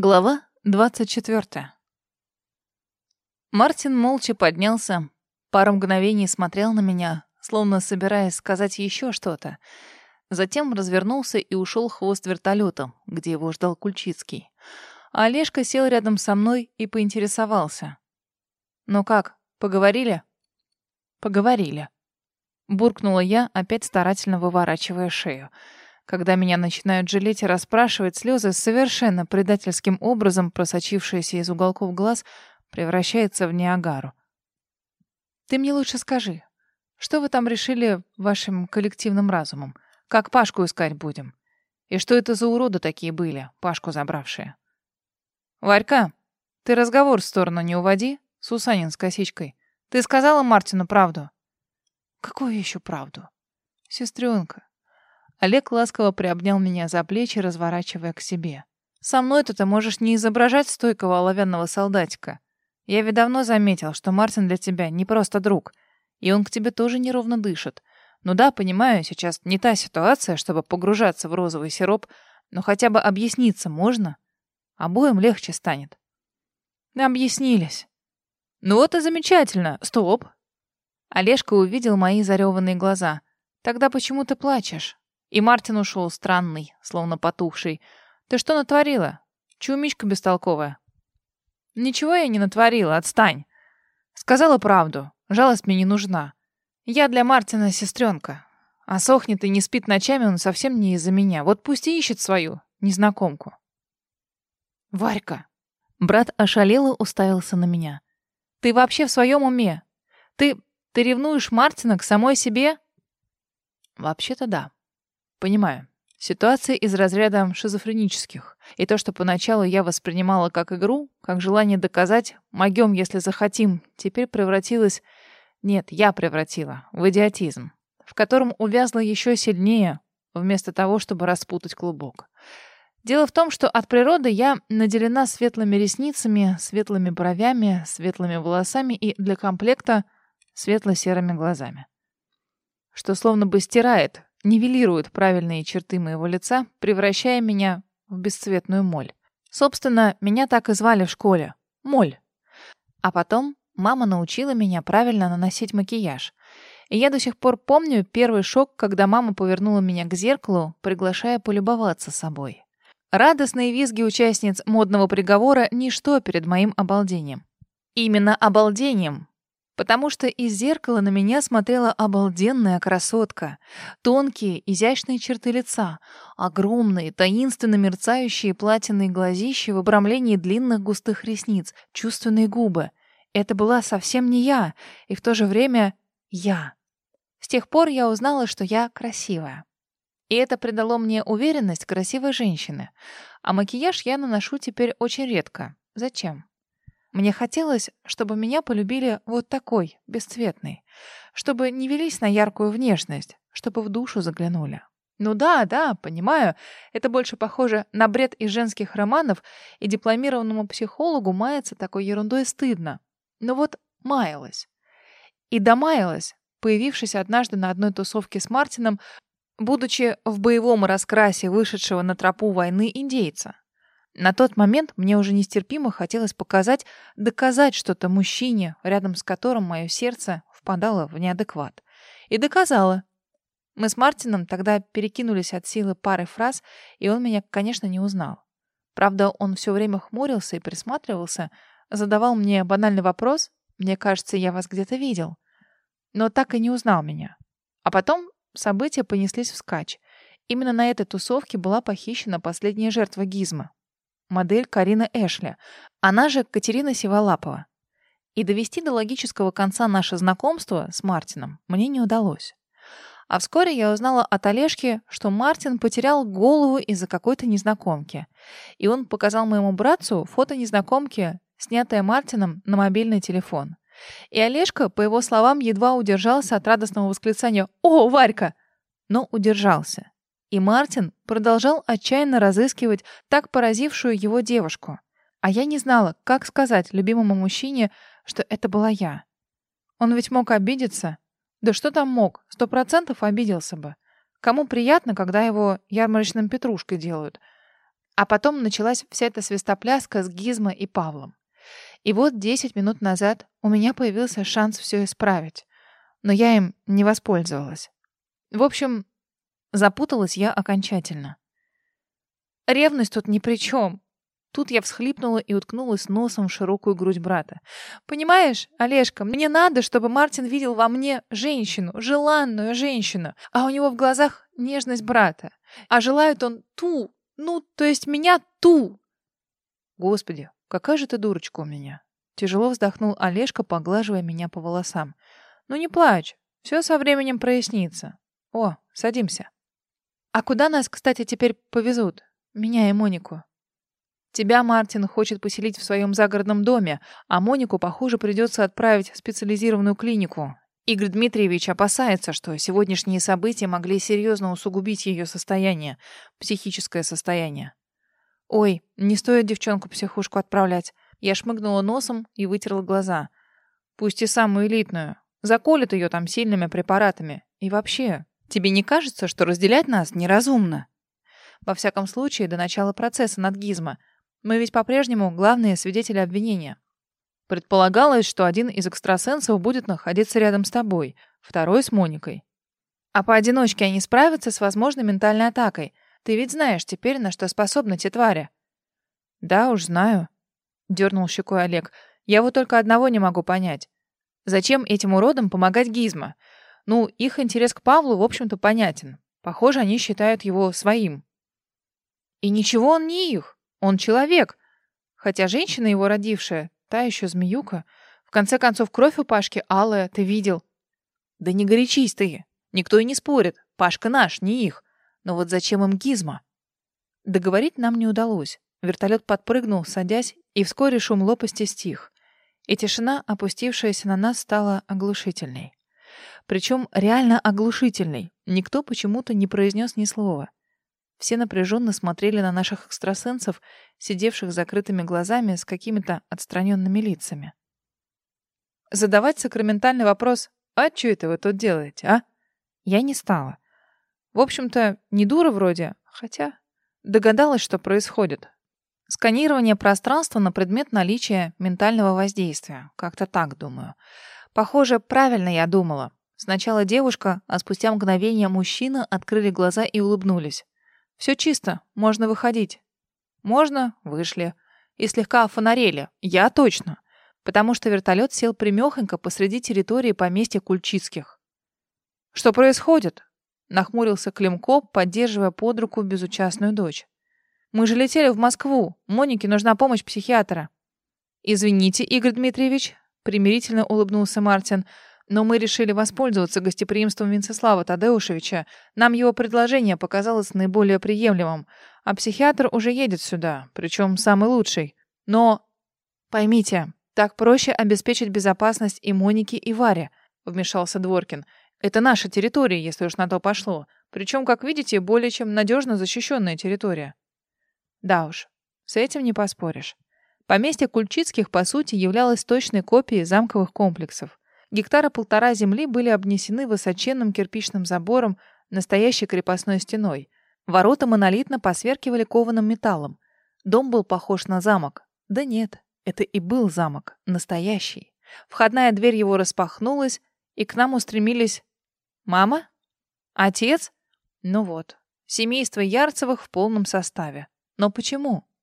Глава 24. Мартин молча поднялся, пару мгновений смотрел на меня, словно собираясь сказать еще что-то. Затем развернулся и ушел хвост вертолета, где его ждал Кульчицкий. А Олежка сел рядом со мной и поинтересовался. «Ну как, поговорили?» «Поговорили», — буркнула я, опять старательно выворачивая шею. Когда меня начинают жалеть и расспрашивать, слезы, совершенно предательским образом просочившиеся из уголков глаз, превращаются в Ниагару. «Ты мне лучше скажи, что вы там решили вашим коллективным разумом? Как Пашку искать будем? И что это за уроды такие были, Пашку забравшие?» «Варька, ты разговор в сторону не уводи, Сусанин с косичкой. Ты сказала Мартину правду?» «Какую еще правду?» «Сестренка, Олег ласково приобнял меня за плечи, разворачивая к себе. «Со мной-то ты можешь не изображать стойкого оловянного солдатика. Я ведь давно заметил, что Мартин для тебя не просто друг, и он к тебе тоже неровно дышит. Ну да, понимаю, сейчас не та ситуация, чтобы погружаться в розовый сироп, но хотя бы объясниться можно. Обоим легче станет». «Объяснились». «Ну вот и замечательно. Стоп». Олежка увидел мои зареванные глаза. «Тогда почему ты плачешь?» И Мартин ушел странный, словно потухший. «Ты что натворила? Чумичка бестолковая». «Ничего я не натворила, отстань». Сказала правду. Жалость мне не нужна. Я для Мартина сестренка. А сохнет и не спит ночами он совсем не из-за меня. Вот пусть и ищет свою незнакомку. Варька. Брат ошалело уставился на меня. Ты вообще в своем уме? Ты... ты ревнуешь Мартина к самой себе? Вообще-то да. Понимаю. Ситуация из разряда шизофренических. И то, что поначалу я воспринимала как игру, как желание доказать, могем, если захотим, теперь превратилось... Нет, я превратила в идиотизм, в котором увязла еще сильнее, вместо того, чтобы распутать клубок. Дело в том, что от природы я наделена светлыми ресницами, светлыми бровями, светлыми волосами и для комплекта светло-серыми глазами. Что словно бы стирает нивелирует правильные черты моего лица, превращая меня в бесцветную моль. Собственно, меня так и звали в школе. Моль. А потом мама научила меня правильно наносить макияж. И я до сих пор помню первый шок, когда мама повернула меня к зеркалу, приглашая полюбоваться собой. Радостные визги участниц модного приговора — ничто перед моим обалдением. Именно обалдением, потому что из зеркала на меня смотрела обалденная красотка. Тонкие, изящные черты лица, огромные, таинственно мерцающие платиновые глазища в обрамлении длинных густых ресниц, чувственные губы. Это была совсем не я, и в то же время я. С тех пор я узнала, что я красивая. И это придало мне уверенность красивой женщины. А макияж я наношу теперь очень редко. Зачем? Мне хотелось, чтобы меня полюбили вот такой, бесцветный. Чтобы не велись на яркую внешность, чтобы в душу заглянули. Ну да, да, понимаю, это больше похоже на бред из женских романов, и дипломированному психологу маяться такой ерундой стыдно. Но вот маялась. И домаялась, появившись однажды на одной тусовке с Мартином, будучи в боевом раскрасе вышедшего на тропу войны индейца. На тот момент мне уже нестерпимо хотелось показать, доказать что-то мужчине, рядом с которым мое сердце впадало в неадекват. И доказала. Мы с Мартином тогда перекинулись от силы пары фраз, и он меня, конечно, не узнал. Правда, он все время хмурился и присматривался, задавал мне банальный вопрос, мне кажется, я вас где-то видел, но так и не узнал меня. А потом события понеслись вскачь. Именно на этой тусовке была похищена последняя жертва Гизма, модель Карина Эшли, она же Катерина Сиволапова. И довести до логического конца наше знакомство с Мартином мне не удалось. А вскоре я узнала от Олежки, что Мартин потерял голову из-за какой-то незнакомки. И он показал моему братцу фото незнакомки, снятое Мартином на мобильный телефон. И Олежка, по его словам, едва удержался от радостного восклицания «О, Варька!» Но удержался. И Мартин продолжал отчаянно разыскивать так поразившую его девушку. А я не знала, как сказать любимому мужчине, что это была я. Он ведь мог обидеться. Да что там мог? Сто процентов обиделся бы. Кому приятно, когда его ярмарочным петрушкой делают? А потом началась вся эта свистопляска с Гизмо и Павлом. И вот 10 минут назад у меня появился шанс все исправить. Но я им не воспользовалась. В общем, запуталась я окончательно. Ревность тут ни при чем. Тут я всхлипнула и уткнулась носом в широкую грудь брата. «Понимаешь, Олежка, мне надо, чтобы Мартин видел во мне женщину, желанную женщину, а у него в глазах нежность брата. А желает он ту, ну, то есть меня ту». «Господи, какая же ты дурочка у меня!» Тяжело вздохнул Олежка, поглаживая меня по волосам. «Ну не плачь, все со временем прояснится. О, садимся». «А куда нас, кстати, теперь повезут? Меня и Монику?» Тебя Мартин хочет поселить в своем загородном доме, а Монику, похоже, придется отправить в специализированную клинику. Игорь Дмитриевич опасается, что сегодняшние события могли серьезно усугубить ее состояние, психическое состояние. «Ой, не стоит девчонку психушку отправлять». Я шмыгнула носом и вытерла глаза. «Пусть и самую элитную. Заколят ее там сильными препаратами. И вообще, тебе не кажется, что разделять нас неразумно?» Во всяком случае, до начала процесса над Гизмо. Мы ведь по-прежнему главные свидетели обвинения. Предполагалось, что один из экстрасенсов будет находиться рядом с тобой, второй с Моникой. А поодиночке они справятся с возможной ментальной атакой. Ты ведь знаешь теперь, на что способны те твари. Да уж знаю, дернул щекой Олег. Я вот только одного не могу понять. Зачем этим уродам помогать Гизмо? Ну, их интерес к Павлу, в общем-то, понятен. Похоже, они считают его своим. И ничего он не их. Он человек. Хотя женщина его родившая, та еще змеюка. В конце концов, кровь у Пашки алая, ты видел. Да не горячись ты. Никто и не спорит. Пашка наш, не их. Но вот зачем им гизма? Договорить нам не удалось. Вертолет подпрыгнул, садясь, и вскоре шум лопасти стих. И тишина, опустившаяся на нас, стала оглушительной. Причем реально оглушительной. Никто почему-то не произнес ни слова. Все напряженно смотрели на наших экстрасенсов, сидевших закрытыми глазами с какими-то отстраненными лицами. Задавать сакраментальный вопрос «А что это вы тут делаете, а?» я не стала. В общем-то, не дура вроде, хотя догадалась, что происходит. Сканирование пространства на предмет наличия ментального воздействия. Как-то так думаю. Похоже, правильно я думала. Сначала девушка, а спустя мгновение мужчина открыли глаза и улыбнулись. Все чисто, можно выходить. Можно, вышли. И слегка офонарели. Я точно. Потому что вертолет сел примехонько посреди территории поместья Кульчицких. Что происходит? Нахмурился Климко, поддерживая под руку безучастную дочь. Мы же летели в Москву. Монике нужна помощь психиатра. Извините, Игорь Дмитриевич, примирительно улыбнулся Мартин. Но мы решили воспользоваться гостеприимством Венцеслава Тадеушевича. Нам его предложение показалось наиболее приемлемым. А психиатр уже едет сюда, причем самый лучший. Но поймите, так проще обеспечить безопасность и Моники, и Варе, вмешался Дворкин. Это наша территория, если уж на то пошло. Причем, как видите, более чем надежно защищенная территория. Да уж, с этим не поспоришь. Поместье Кульчицких, по сути, являлось точной копией замковых комплексов. Гектара полтора земли были обнесены высоченным кирпичным забором, настоящей крепостной стеной. Ворота монолитно посверкивали кованым металлом. Дом был похож на замок. Да нет, это и был замок, настоящий. Входная дверь его распахнулась, и к нам устремились... Мама? Отец? Ну вот, семейство Ярцевых в полном составе. Но почему?